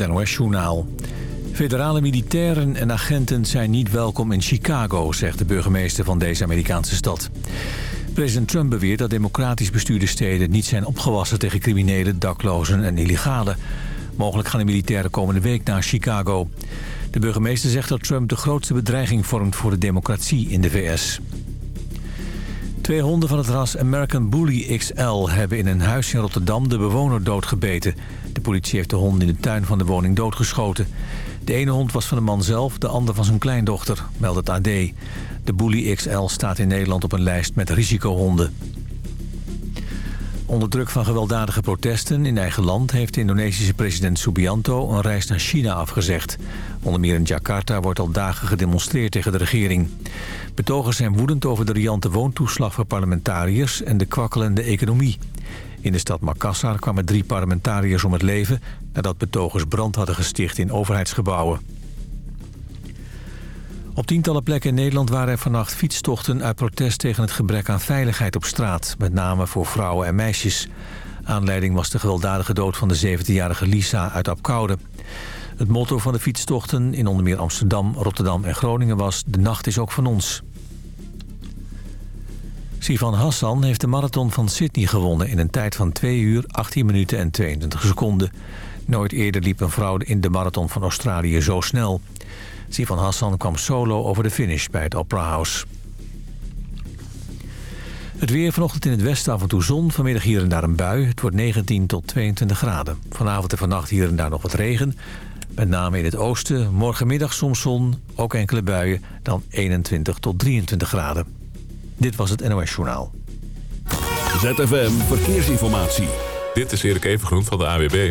het NOS-journaal. Federale militairen en agenten zijn niet welkom in Chicago... zegt de burgemeester van deze Amerikaanse stad. President Trump beweert dat democratisch bestuurde steden... niet zijn opgewassen tegen criminelen, daklozen en illegalen. Mogelijk gaan de militairen komende week naar Chicago. De burgemeester zegt dat Trump de grootste bedreiging vormt... voor de democratie in de VS. Twee honden van het ras American Bully XL hebben in een huis in Rotterdam de bewoner doodgebeten. De politie heeft de hond in de tuin van de woning doodgeschoten. De ene hond was van de man zelf, de ander van zijn kleindochter, meldt het AD. De Bully XL staat in Nederland op een lijst met risicohonden. Onder druk van gewelddadige protesten in eigen land... heeft de Indonesische president Subianto een reis naar China afgezegd. Onder meer in Jakarta wordt al dagen gedemonstreerd tegen de regering. Betogers zijn woedend over de riante woontoeslag voor parlementariërs... en de kwakkelende economie. In de stad Makassar kwamen drie parlementariërs om het leven... nadat betogers brand hadden gesticht in overheidsgebouwen. Op tientallen plekken in Nederland waren er vannacht fietstochten... uit protest tegen het gebrek aan veiligheid op straat. Met name voor vrouwen en meisjes. Aanleiding was de gewelddadige dood van de 17-jarige Lisa uit Apkoude. Het motto van de fietstochten in onder meer Amsterdam, Rotterdam en Groningen was... De nacht is ook van ons. Sivan Hassan heeft de marathon van Sydney gewonnen... in een tijd van 2 uur, 18 minuten en 22 seconden. Nooit eerder liep een vrouw in de marathon van Australië zo snel. Sivan Hassan kwam solo over de finish bij het Opera House. Het weer vanochtend in het westen af en toe zon. Vanmiddag hier en daar een bui. Het wordt 19 tot 22 graden. Vanavond en vannacht hier en daar nog wat regen. Met name in het oosten. Morgenmiddag soms zon. Ook enkele buien. Dan 21 tot 23 graden. Dit was het NOS Journaal. ZFM Verkeersinformatie. Dit is Erik Evengroen van de AWB.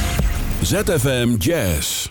ZFM Jazz.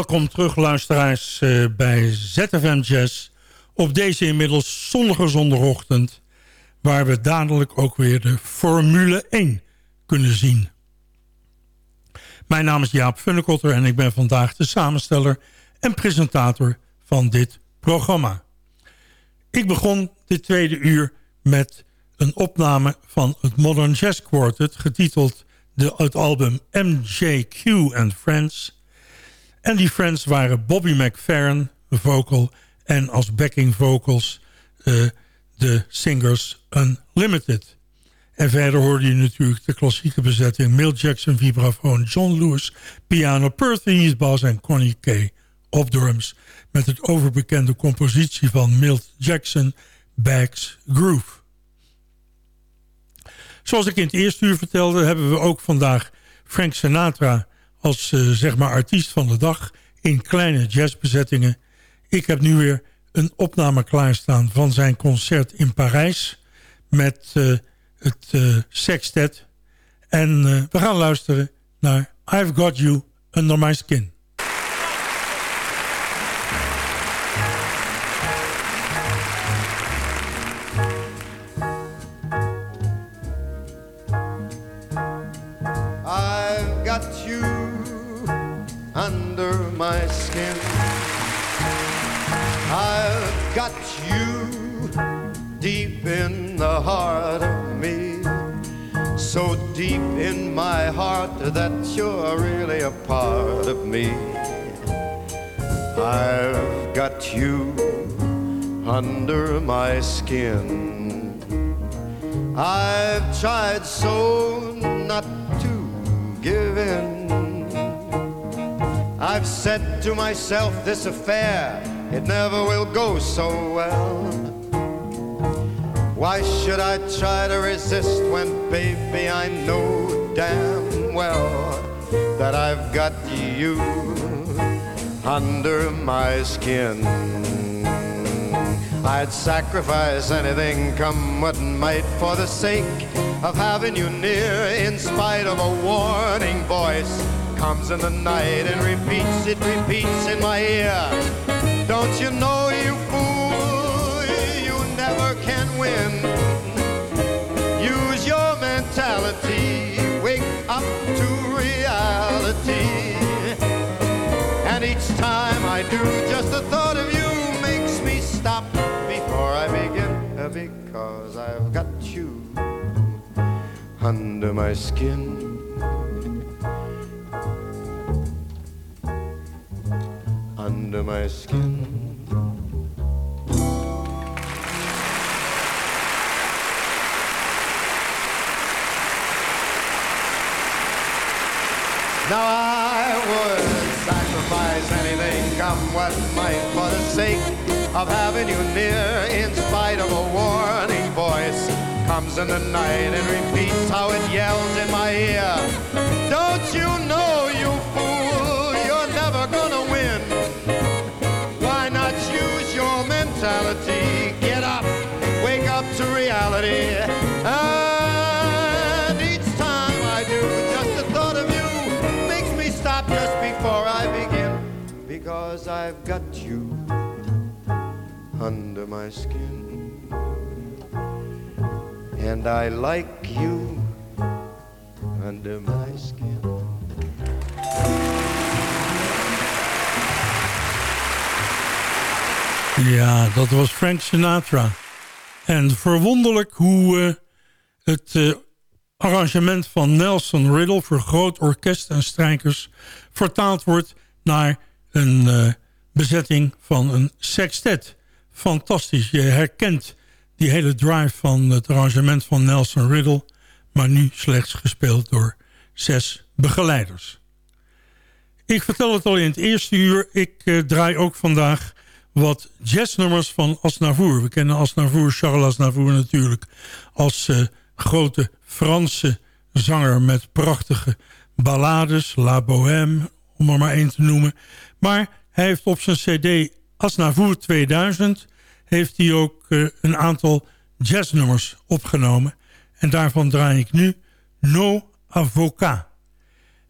Welkom terug luisteraars uh, bij ZFM Jazz op deze inmiddels zonnige zondagochtend waar we dadelijk ook weer de Formule 1 kunnen zien. Mijn naam is Jaap Funnekotter en ik ben vandaag de samensteller en presentator van dit programma. Ik begon dit tweede uur met een opname van het Modern Jazz Quartet... getiteld de, het album MJQ and Friends. En die friends waren Bobby McFerrin, vocal... en als backing vocals uh, de Singers Unlimited. En verder hoorde je natuurlijk de klassieke bezetting... Milt Jackson, vibrafoon, John Lewis, piano... Percy Heath Bass en Connie Kay op drums... met het overbekende compositie van Milt Jackson... Bags Groove. Zoals ik in het eerste uur vertelde... hebben we ook vandaag Frank Sinatra als uh, zeg maar artiest van de dag... in kleine jazzbezettingen. Ik heb nu weer een opname klaarstaan van zijn concert in Parijs... met uh, het uh, sextet. En we gaan luisteren naar I've Got You Under My Skin. That you're really a part of me. I've got you under my skin. I've tried so not to give in. I've said to myself, this affair, it never will go so well. Why should I try to resist when, baby, I know damn well that I've got you under my skin. I'd sacrifice anything, come what might, for the sake of having you near, in spite of a warning voice. Comes in the night and repeats, it repeats in my ear. Don't you know, you fool, you never can win. Use your mentality And each time I do, just the thought of you makes me stop before I begin. Uh, because I've got you under my skin. Under my skin. Now I would sacrifice anything, come what might, for the sake of having you near. In spite of a warning voice, comes in the night and repeats how it yells in my ear. Don't you know, you fool, you're never gonna win. Why not use your mentality? Get up, wake up to reality. I've got you under my skin. And I like you under my skin. Ja, dat was Frank Sinatra. En verwonderlijk hoe uh, het uh, arrangement van Nelson Riddle... voor groot orkest en strijkers vertaald wordt naar een uh, bezetting van een sextet. Fantastisch. Je herkent die hele drive van het arrangement van Nelson Riddle... maar nu slechts gespeeld door zes begeleiders. Ik vertel het al in het eerste uur. Ik uh, draai ook vandaag wat jazznummers van Asnavour. We kennen Asnavour, Charles Asnavour natuurlijk... als uh, grote Franse zanger met prachtige ballades, La Bohème, om er maar één te noemen. Maar hij heeft op zijn cd Asnavour 2000... heeft hij ook uh, een aantal jazznummers opgenomen. En daarvan draai ik nu No Avocat.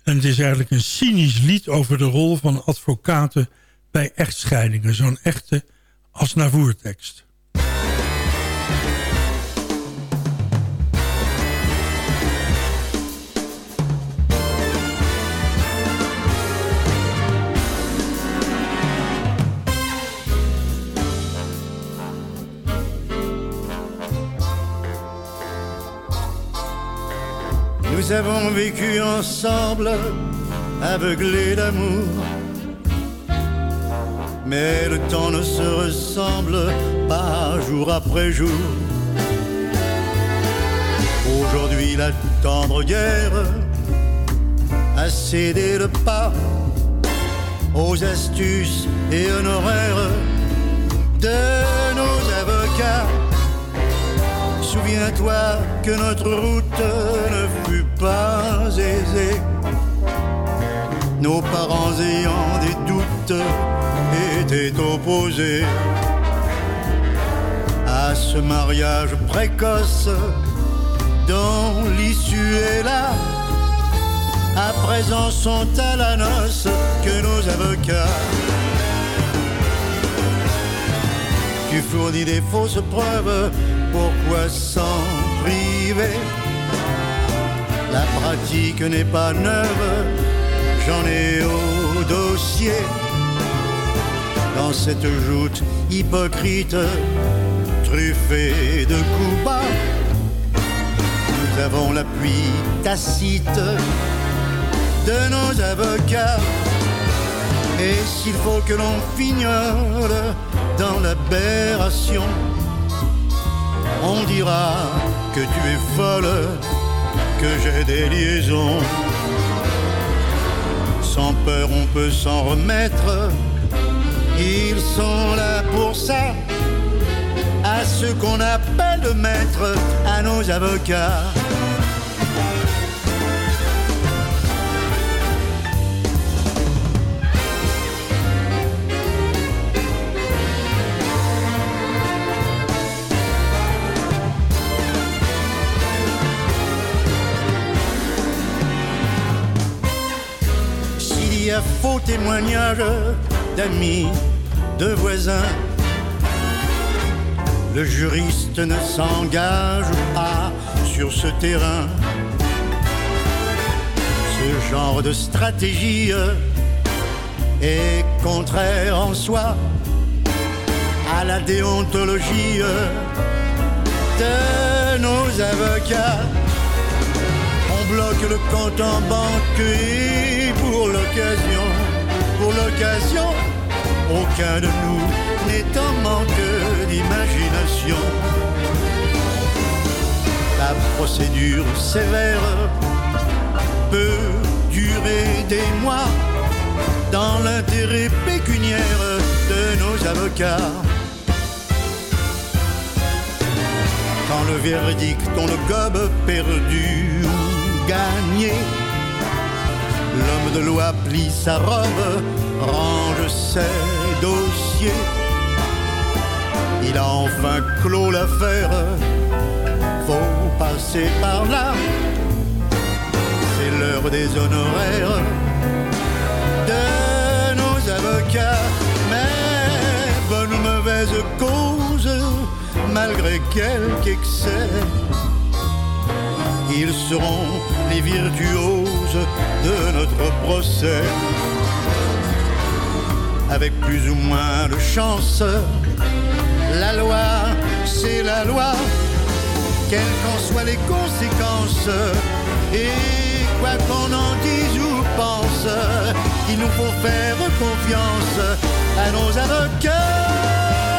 En het is eigenlijk een cynisch lied over de rol van advocaten bij echtscheidingen. Zo'n echte Asnavoer-tekst. Nous avons vécu ensemble, aveuglés d'amour. Mais le temps ne se ressemble pas jour après jour. Aujourd'hui, la tendre guerre a cédé le pas aux astuces et honoraires de nos avocats Souviens-toi que notre route ne fut pas aisée. Nos parents ayant des doutes étaient opposés à ce mariage précoce dont l'issue est là. À présent sont à la noce que nos avocats. Tu fournis des fausses preuves pourquoi s'en priver? La pratique n'est pas neuve, j'en ai au dossier. Dans cette joute hypocrite, truffée de coups bas, nous avons l'appui tacite de nos avocats. Et s'il faut que l'on fignole dans l'aberration, on dira que tu es folle, que j'ai des liaisons. Sans peur, on peut s'en remettre. Ils sont là pour ça. À ce qu'on appelle maître, à nos avocats. Faux témoignages d'amis, de voisins. Le juriste ne s'engage pas sur ce terrain. Ce genre de stratégie est contraire en soi à la déontologie de nos avocats. Bloque le compte en banque et pour l'occasion, pour l'occasion, aucun de nous n'est en manque d'imagination. La procédure sévère peut durer des mois dans l'intérêt pécuniaire de nos avocats. Quand le verdict, on le gobe perdu L'homme de loi plie sa robe, range ses dossiers. Il a enfin clos l'affaire, faut passer par là. C'est l'heure des honoraires de nos avocats. Mais bonne ou mauvaise cause, malgré quelques excès ils seront les virtuoses de notre procès. Avec plus ou moins de chance, la loi, c'est la loi, quelles qu'en soient les conséquences. Et quoi qu'on en dise ou pense, il nous faut faire confiance à nos avocats.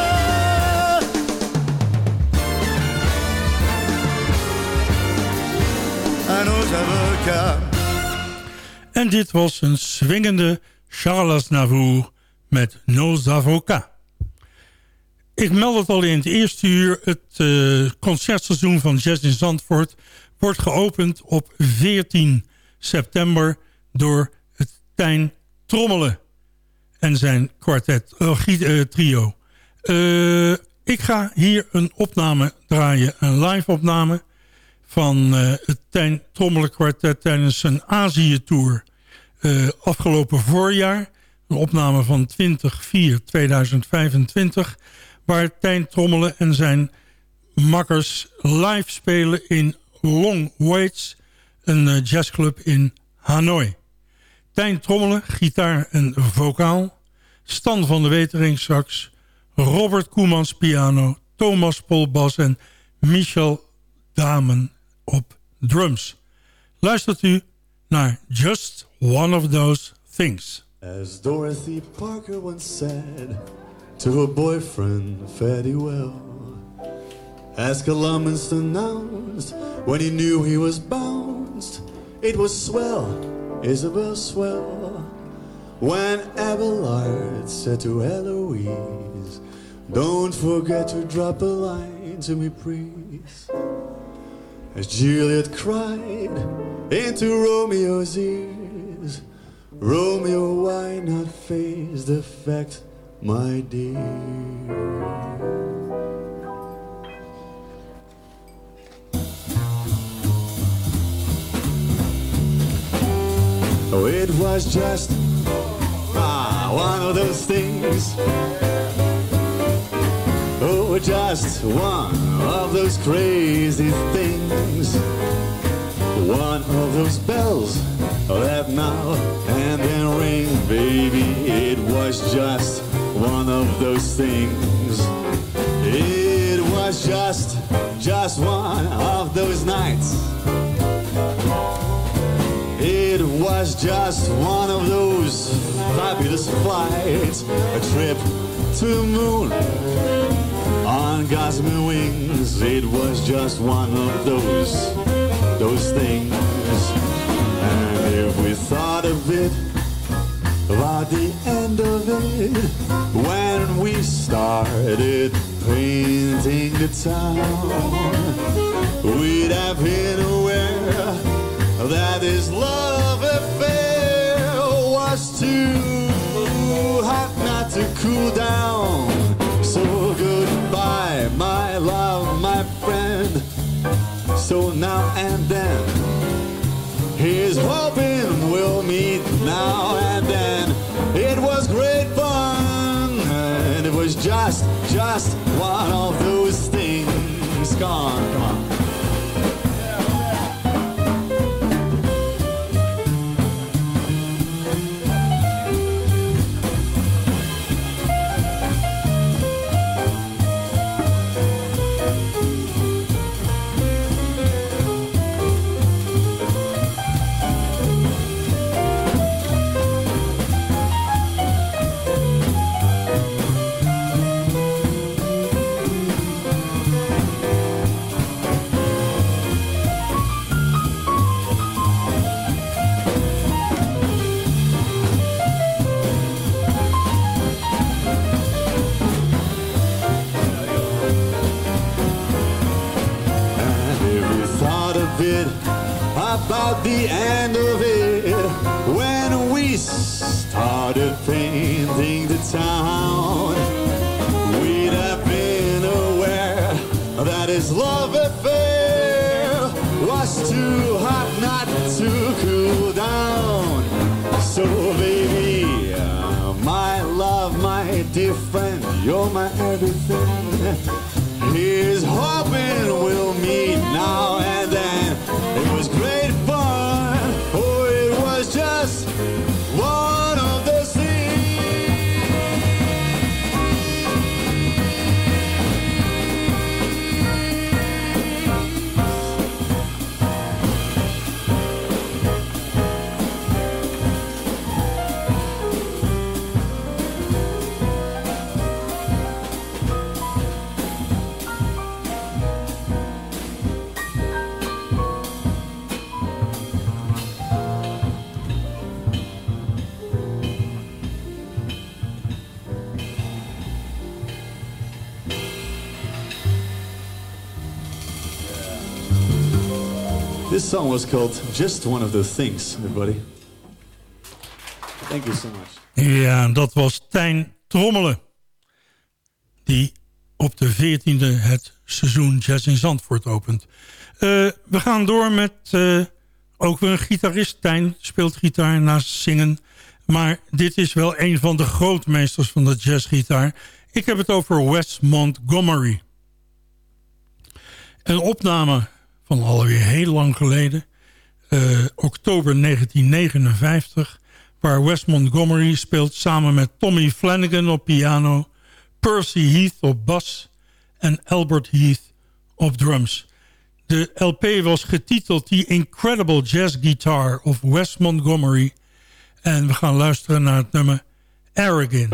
En dit was een swingende Charles Navour met Nos Avocats. Ik meld het al in het eerste uur. Het uh, concertseizoen van Jazz in Zandvoort wordt geopend op 14 september door het Tijn Trommelen en zijn kwartet, uh, trio. Uh, ik ga hier een opname draaien, een live opname van uh, het Tijn kwartet tijdens een Azië-tour uh, afgelopen voorjaar. Een opname van 20-4-2025. Waar Tijn Trommelen en zijn makkers live spelen in Long Waits. Een uh, jazzclub in Hanoi. Tijn Trommelen, gitaar en vocaal. Stan van de Wetering sax. Robert Koemans piano. Thomas Pol bas en Michel Damen op drums. Luistert u naar Just One of Those Things. As Dorothy Parker once said to her boyfriend, fairly well. As Columbus announced when he knew he was bounced, it was swell, Isabel swell. When Abelard said to Eloise, Don't forget to drop a line to me, please. As Juliet cried into Romeo's ears, Romeo, why not face the fact, my dear? Oh, it was just ah, one of those things Oh, just one of those crazy things. One of those bells that now and then ring, baby. It was just one of those things. It was just, just one of those nights. It was just one of those fabulous flights, a trip to the moon on gossamer wings. It was just one of those, those things. And if we thought of it, about the end of it, when we started painting the town, we'd have been aware that this love affair was too hot not to cool down. So goodbye, my love, my friend. So now and then, he's hoping we'll meet now and then. It was great fun, and it was just, just one of those things. Gone, come on. The end of it when we started painting the town. We'd have been aware that his love affair was too hot not to cool down. So, baby, my love, my dear friend, you're my everything. Here's song was called Just One of Those Things, everybody. Thank you so much. Ja, dat was Tijn Trommelen. Die op de 14e het seizoen Jazz in Zandvoort opent. Uh, we gaan door met uh, ook weer een gitarist. Tijn speelt gitaar naast zingen. Maar dit is wel een van de grootmeesters van de jazzgitaar. Ik heb het over Wes Montgomery. Een opname van alweer heel lang geleden. Uh, oktober 1959. Waar Wes Montgomery speelt samen met Tommy Flanagan op piano. Percy Heath op bas. En Albert Heath op drums. De LP was getiteld The Incredible Jazz Guitar of Wes Montgomery. En we gaan luisteren naar het nummer Arrogant.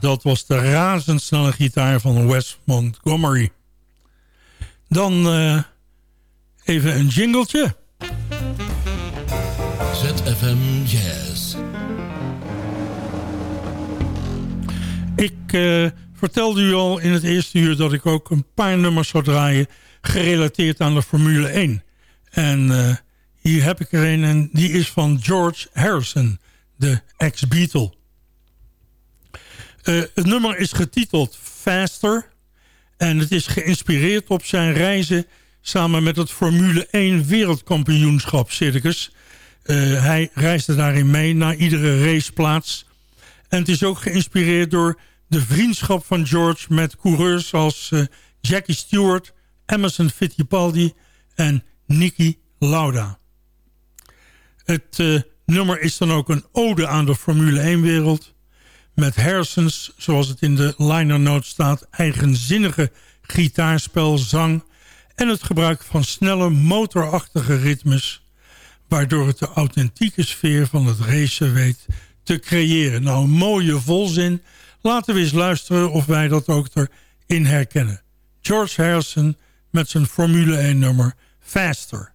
Dat was de razendsnelle gitaar van Wes Montgomery. Dan uh, even een jingletje. ZFM Jazz. Ik uh, vertelde u al in het eerste uur dat ik ook een paar nummers zou draaien... gerelateerd aan de Formule 1. En uh, hier heb ik er een en die is van George Harrison, de ex-Beatle. Uh, het nummer is getiteld Faster... en het is geïnspireerd op zijn reizen... samen met het Formule 1 wereldkampioenschap circus... Uh, hij reisde daarin mee naar iedere raceplaats. En het is ook geïnspireerd door de vriendschap van George... met coureurs als uh, Jackie Stewart, Emerson Fittipaldi en Nicky Lauda. Het nummer is dan ook een ode aan de Formule 1-wereld... met Harrison's, zoals het in de liner note staat... eigenzinnige gitaarspel, zang... en het gebruik van snelle motorachtige ritmes waardoor het de authentieke sfeer van het racen weet te creëren. Nou, mooie volzin. Laten we eens luisteren of wij dat ook erin herkennen. George Harrison met zijn Formule 1 nummer Faster.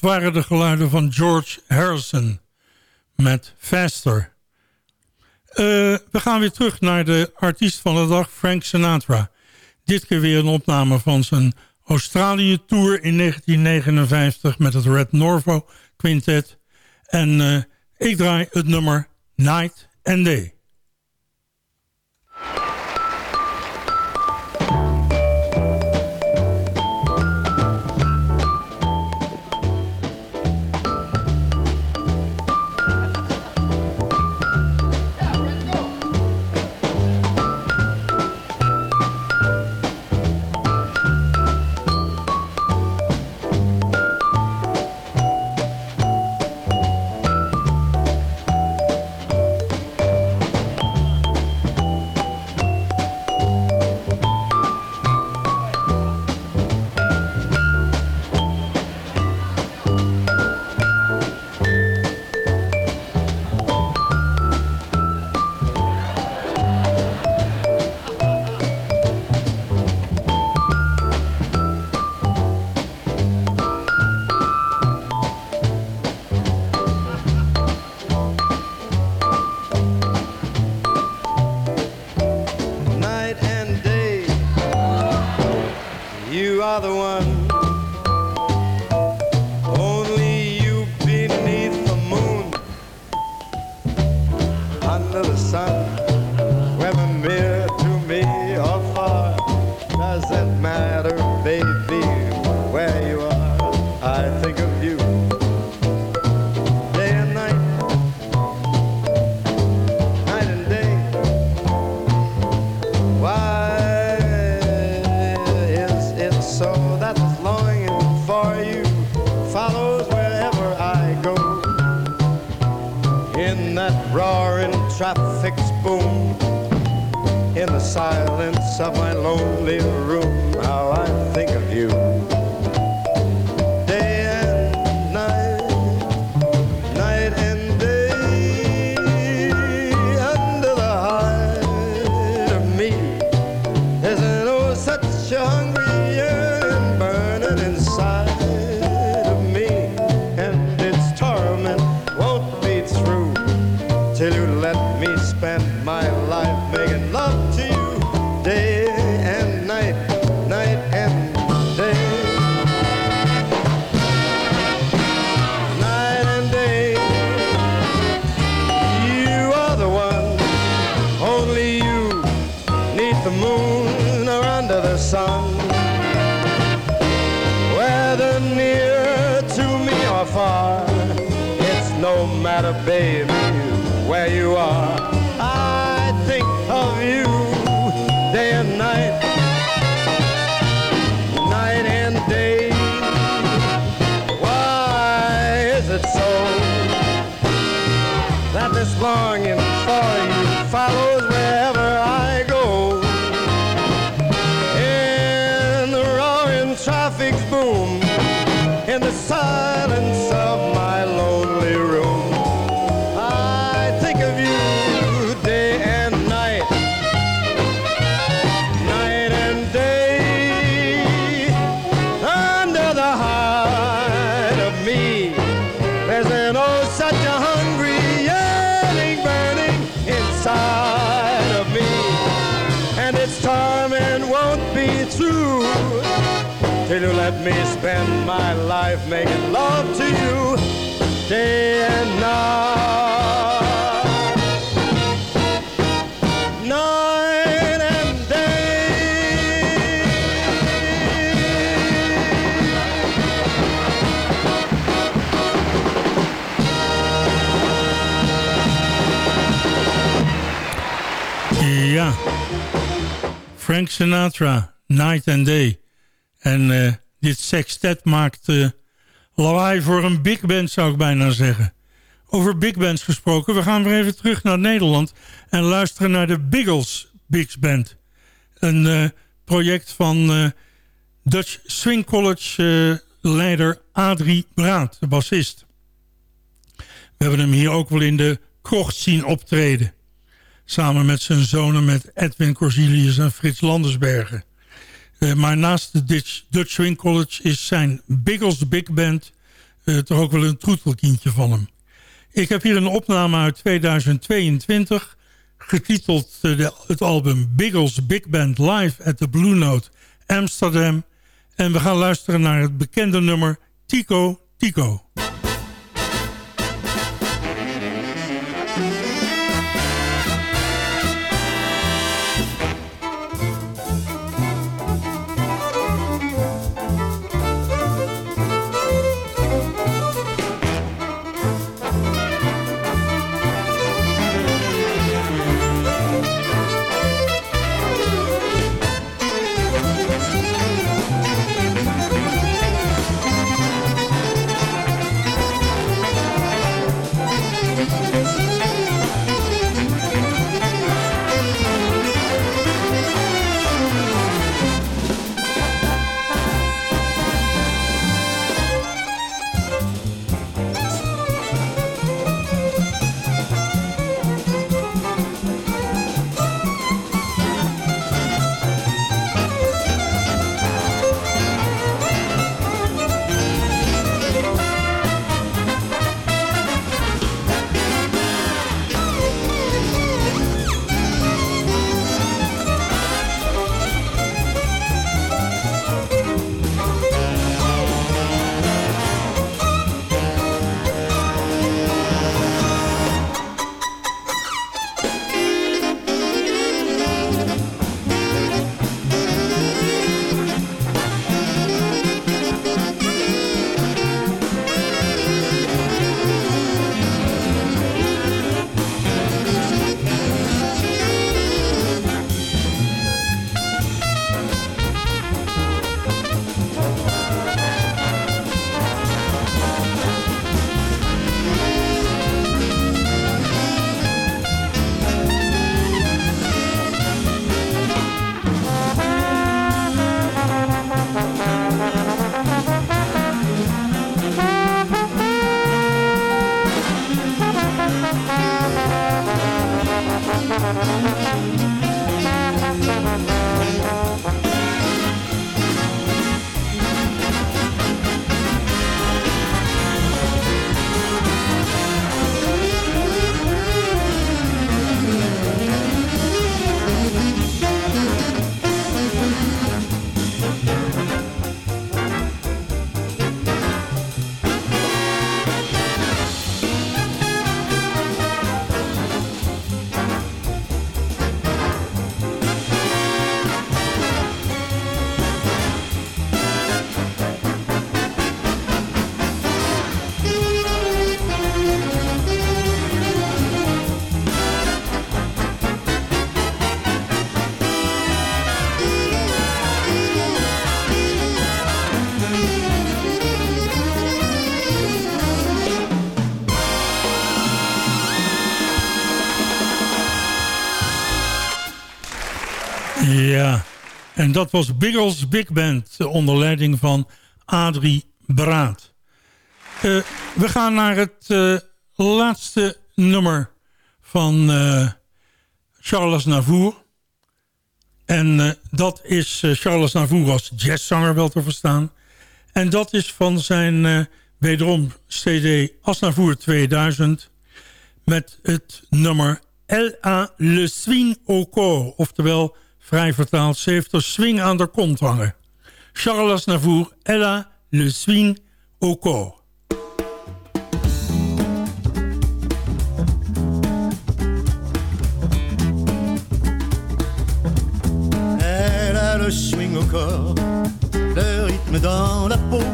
Waren de geluiden van George Harrison met Faster. Uh, we gaan weer terug naar de artiest van de dag, Frank Sinatra. Dit keer weer een opname van zijn Australië-tour in 1959 met het Red Norvo Quintet. En uh, ik draai het nummer Night and Day. Making love to you day and night. Night and day. Ja, Frank Sinatra, Night and Day. En uh, dit sextet maakt uh, lawaai voor een big band, zou ik bijna zeggen. Over big bands gesproken, we gaan weer even terug naar Nederland... en luisteren naar de Biggles Big Band. Een uh, project van uh, Dutch Swing College leider Adrie Braat, de bassist. We hebben hem hier ook wel in de krocht zien optreden. Samen met zijn zonen met Edwin Corsilius en Frits Landersbergen. Uh, maar naast de Dutch, Swing College is zijn Biggles Big Band toch ook wel een troetelkindje van hem. Ik heb hier een opname uit 2022 getiteld het album Biggles Big Band Live at the Blue Note Amsterdam. En we gaan luisteren naar het bekende nummer Tico Tico. En dat was Biggles Big Band onder leiding van Adrie Braat. Uh, we gaan naar het uh, laatste nummer van uh, Charles Navour. En dat is Charles Navour als jazzzanger wel te verstaan. En dat is van zijn wederom CD Asnavour 2000... met het nummer L.A. Le Swing au corps, oftewel vrij vertaald, ze heeft er swing aan de kont hangen. Charles Navour, Ella, le swing au corps. Elle a le swing au corps, le rythme dans la peau.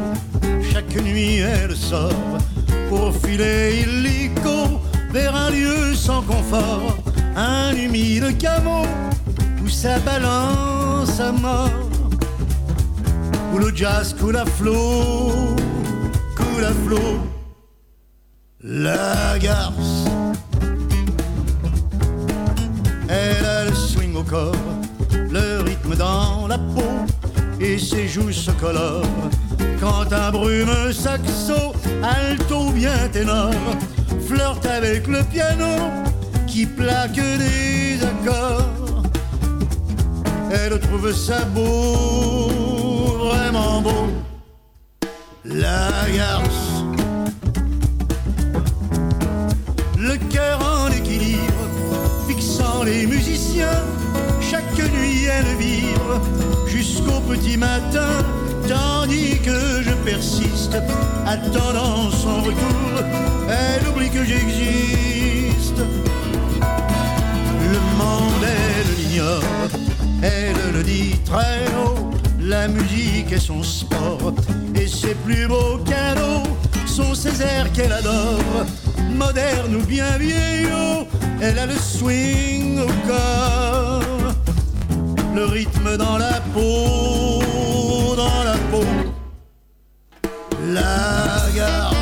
Chaque nuit elle sort pour filer illico vers un lieu sans confort, un humide caveau où ça balance à mort, où le jazz coule à flot, coule à flot. La garce, elle a le swing au corps, le rythme dans la peau, et ses joues se colorent. Quand un brume saxo, alto bien ténor, flirte avec le piano qui plaque des accords elle trouve ça beau, vraiment beau. La garce, le cœur en équilibre, fixant les musiciens. Chaque nuit elle vibre jusqu'au petit matin, tandis que je persiste, attendant son retour. Elle oublie que j'existe. Le monde, elle l'ignore elle le dit très haut. La musique est son sport, et ses plus beaux cadeaux sont ces airs qu'elle adore. Moderne ou bien vieillot, elle a le swing au corps, le rythme dans la peau, dans la peau. La garce.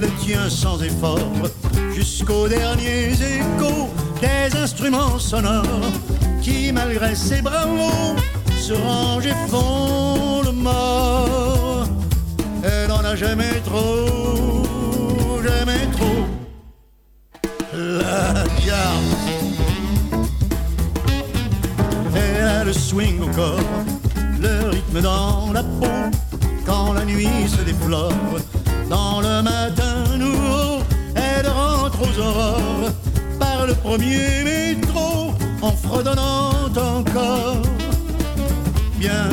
Elle tient sans effort jusqu'aux derniers échos des instruments sonores qui, malgré ses bravos, se rangent et font le mort. Elle en a jamais trop, jamais trop. La garce. Elle le swing au corps, le rythme dans la peau. Quand la nuit se déflore, dans le matin le premier métro en fredonnant encore. Bien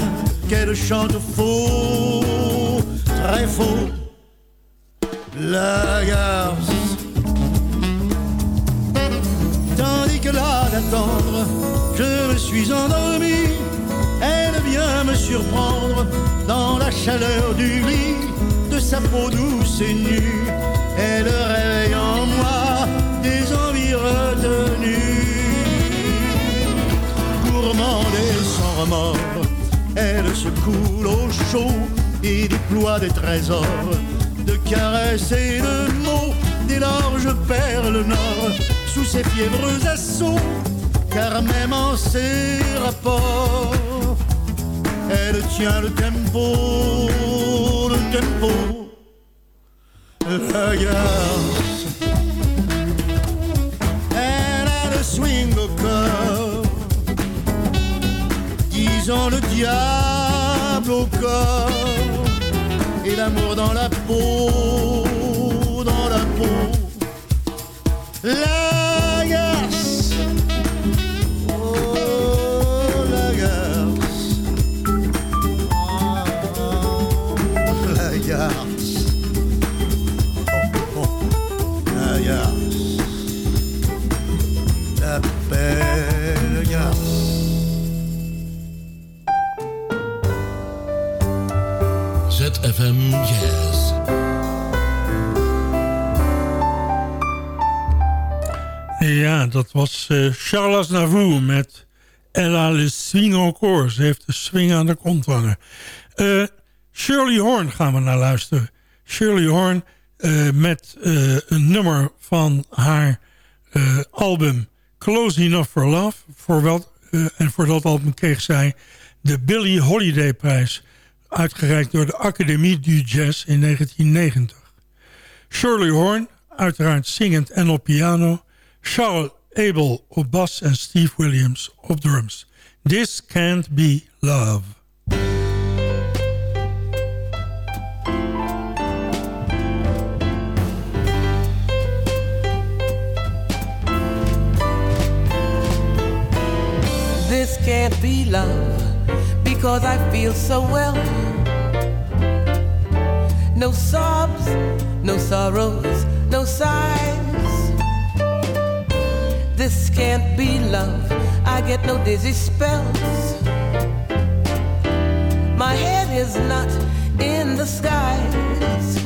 qu'elle chante faux, très faux, la garce. Tandis que là d'attendre, je me suis endormi. Elle vient me surprendre dans la chaleur du lit de sa peau douce et nue. Elle réveille en envies retenues. Gourmande et sans remords, elle se coule au chaud et déploie des trésors de caresses et de mots, des larges perles nord sous ses fiévreux assauts, car même en ses rapports, elle tient le tempo, le tempo, la garce. Le diable au corps, et l'amour dans la peau, dans la peau. ZFM. Ja, dat was eh, Charles Navour met Ella le swing encore. Ze heeft de swing aan de kont hangen. Eh, Shirley Horn gaan we naar luisteren. Shirley Horn eh, met een nummer van haar album Close Enough for Love. Voor en voor dat album kreeg zij de Billie Holiday prijs. Uitgereikt door de Académie du Jazz in 1990. Shirley Horn, uiteraard zingend en op piano. Charles Abel op bas en Steve Williams op drums. This Can't Be Love. This can't be love because I feel so well. No sobs, no sorrows, no sighs. This can't be love. I get no dizzy spells. My head is not in the skies.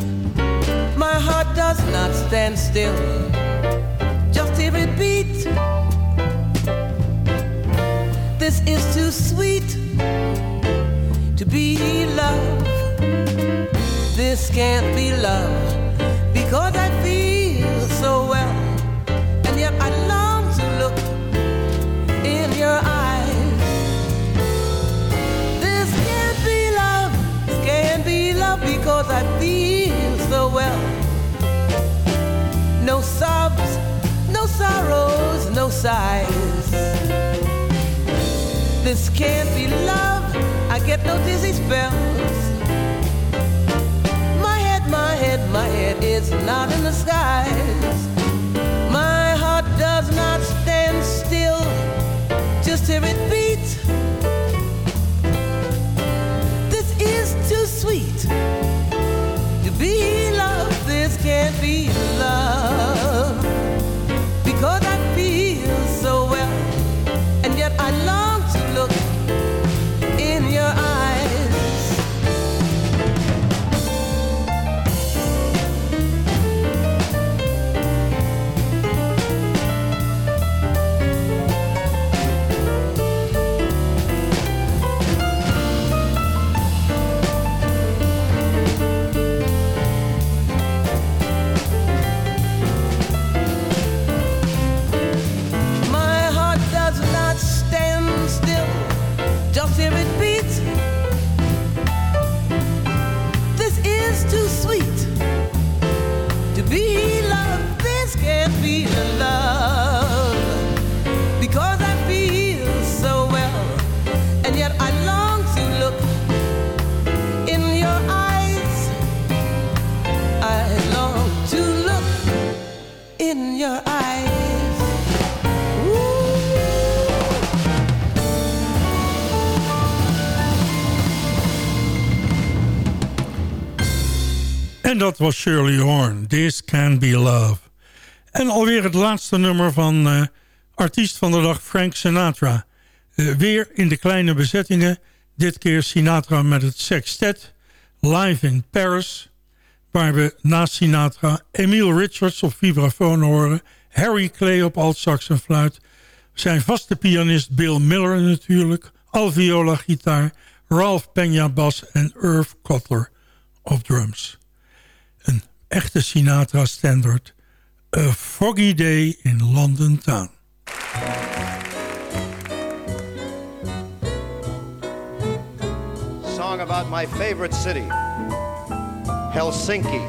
My heart does not stand still. Just hear it beat. This is too sweet to be loved. This can't be love because I feel so well, and yet I long to look in your eyes. This can't be love, this can't be love because I feel so well. No sobs, no sorrows, no sighs. This can't be love. I get no dizzy spells. My head, my head, my head is not in the skies. Dat was Shirley Horn. This Can Be Love. En alweer het laatste nummer van eh, artiest van de dag Frank Sinatra. Eh, weer in de kleine bezettingen. Dit keer Sinatra met het sextet. Live in Paris. Waar we naast Sinatra Emile Richards op vibrafoon horen. Harry Clay op altsax en fluit. Zijn vaste pianist Bill Miller natuurlijk. Alviola gitaar. Ralph Peña bas en Irv Cutler op drums. Echte Sinatra standard. A Foggy Day in London Town. Song about my favorite city, Helsinki.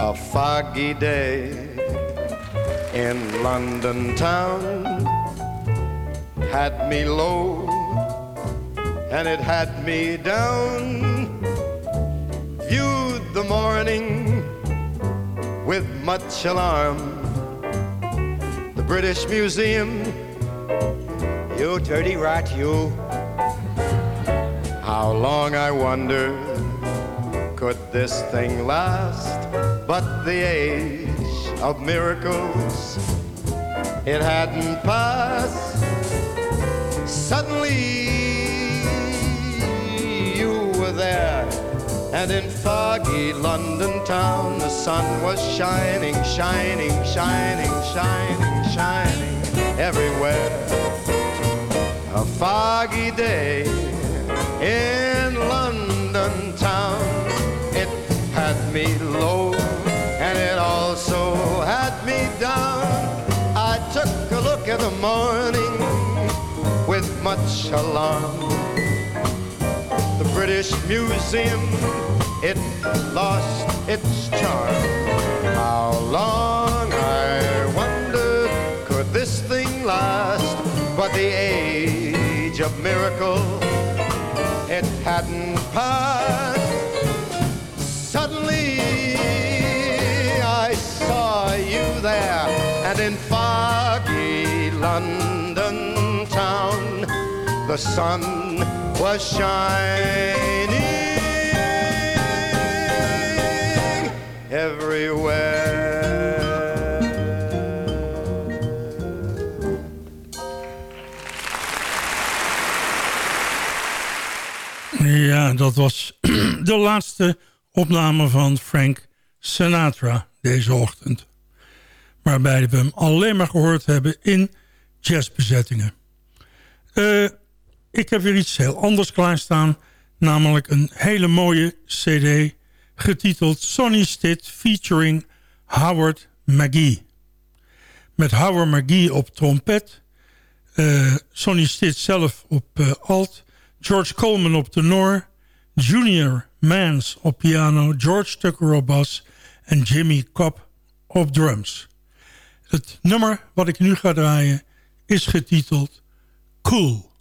A foggy day in London town had me low and it had me down. Viewed the morning with much alarm. The British Museum, you dirty rat, you. How long I wondered could this thing last? But the age of miracles, it hadn't passed. Suddenly, you were there. And in foggy London town, the sun was shining, shining, shining, shining, shining everywhere. A foggy day in London town. It had me low and it also had me down. I took a look at the morning with much alarm. The British Museum, it lost its charm. How long, I wondered, could this thing last? But the age of miracle, it hadn't passed. Suddenly, I saw you there, and in foggy London town, the sun was shining Dat was de laatste opname van Frank Sinatra deze ochtend. Waarbij we hem alleen maar gehoord hebben in jazzbezettingen. Eh, ik heb weer iets heel anders klaarstaan. Namelijk een hele mooie cd getiteld Sonny Stitt featuring Howard McGee. Met Howard McGee op trompet. eh, Sonny Stitt zelf op eh, alt. George Coleman op tenor. Junior Mans op piano. George Tucker op. En Jimmy Cobb op drums. Het nummer wat ik nu ga draaien is getiteld Cool.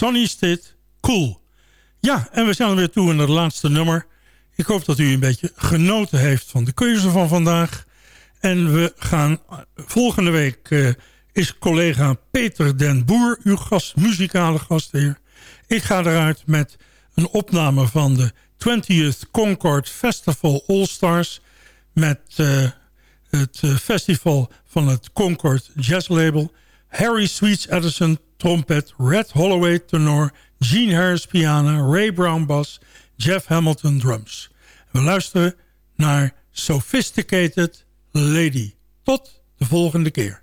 Sonny Stitt, Cool. Ja, en we zijn weer toe in het laatste nummer. Ik hoop dat u een beetje genoten heeft van de keuze van vandaag. En we gaan volgende week uh, is collega Peter den Boer uw gast, muzikale gastheer. Ik ga eruit met een opname van de 20th Concord Festival All Stars met uh, het uh, festival van het Concord Jazz Label. Harry Sweets Edison trompet, Red Holloway tenor, Gene Harris piano, Ray Brown bas, Jeff Hamilton drums. We luisteren naar Sophisticated Lady. Tot de volgende keer.